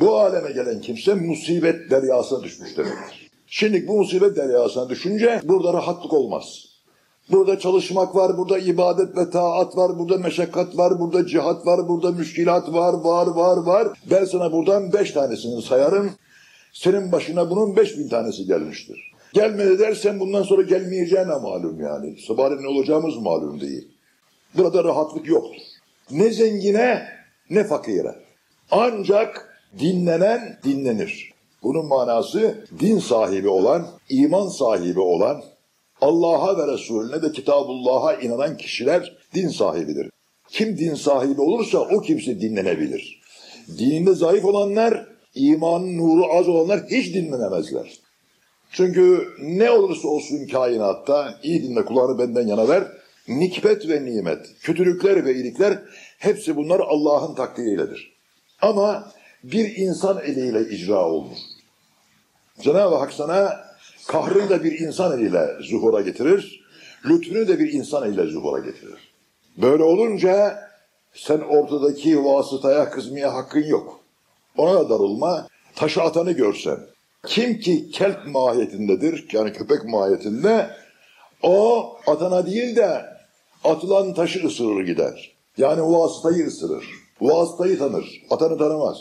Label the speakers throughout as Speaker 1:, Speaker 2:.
Speaker 1: Bu aleme gelen kimse musibet deryasına düşmüş demektir. Şimdi bu musibet deryasına düşünce burada rahatlık olmaz. Burada çalışmak var, burada ibadet ve taat var, burada meşakkat var, burada cihat var, burada müşkilat var, var, var, var. Ben sana buradan beş tanesini sayarım. Senin başına bunun beş bin tanesi gelmiştir. Gelmedi dersen bundan sonra gelmeyeceğine malum yani. Sabahleyin olacağımız malum değil. Burada rahatlık yoktur. Ne zengine ne fakire. Ancak dinlenen dinlenir. Bunun manası din sahibi olan, iman sahibi olan, Allah'a ve Resulüne de Kitabullah'a inanan kişiler din sahibidir. Kim din sahibi olursa o kimse dinlenebilir. Dininde zayıf olanlar, imanın nuru az olanlar hiç dinlenemezler. Çünkü ne olursa olsun kainatta, iyi dinle kulağını benden yana ver, nikbet ve nimet, kötülükler ve iyilikler hepsi bunlar Allah'ın takdiriyledir. Ama bir insan eliyle icra olunur. Cenab-ı Hak sana kahrını da bir insan eliyle zuhura getirir, lütfünü de bir insan eliyle zuhura getirir. Böyle olunca sen ortadaki vasıtaya kızmaya hakkın yok. Ona da darılma, taşı atanı görsen. Kim ki kelp mahiyetindedir, yani köpek mahiyetinde, o atana değil de atılan taşı ısırır gider. Yani vasıtayı ısırır. Vasıtayı tanır, atanı tanımaz.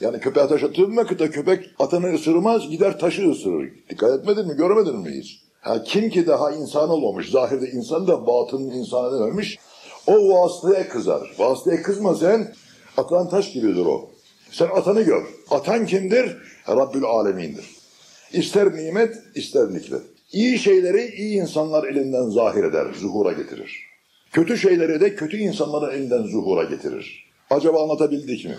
Speaker 1: Yani köpeğe taş atılır mı da köpek atanı ısırmaz gider taşı ısırır. Dikkat etmedin mi görmedin mi hiç? Ha, kim ki daha insan olmamış, zahirde insan da batının insanı dememiş, o vasıtaya kızar. Vasıtaya kızma sen, atılan taş gibidir o. Sen atanı gör. Atan kimdir? Rabbül Alemin'dir. İster nimet, ister nikmet. İyi şeyleri iyi insanlar elinden zahir eder, zuhura getirir. Kötü şeyleri de kötü insanların elinden zuhura getirir. Acaba anlatabildik mi?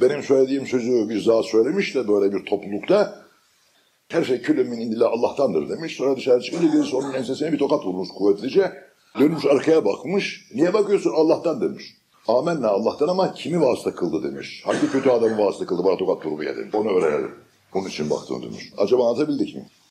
Speaker 1: Benim söylediğim sözü bir zat söylemiş de böyle bir toplulukta her şey külümün indile Allah'tandır demiş. Sonra dışarı çıkınca birisi onun ensesine bir tokat vurmuş kuvvetlice. Dönmüş arkaya bakmış. Niye bakıyorsun Allah'tan demiş. Amenna Allah'tan ama kimi vasıta kıldı demiş. Hangi kötü adamı vasıta kıldı bana tokat vurmaya demiş. Onu öğrenelim. Bunun için baktım demiş. Acaba anlatabildik mi?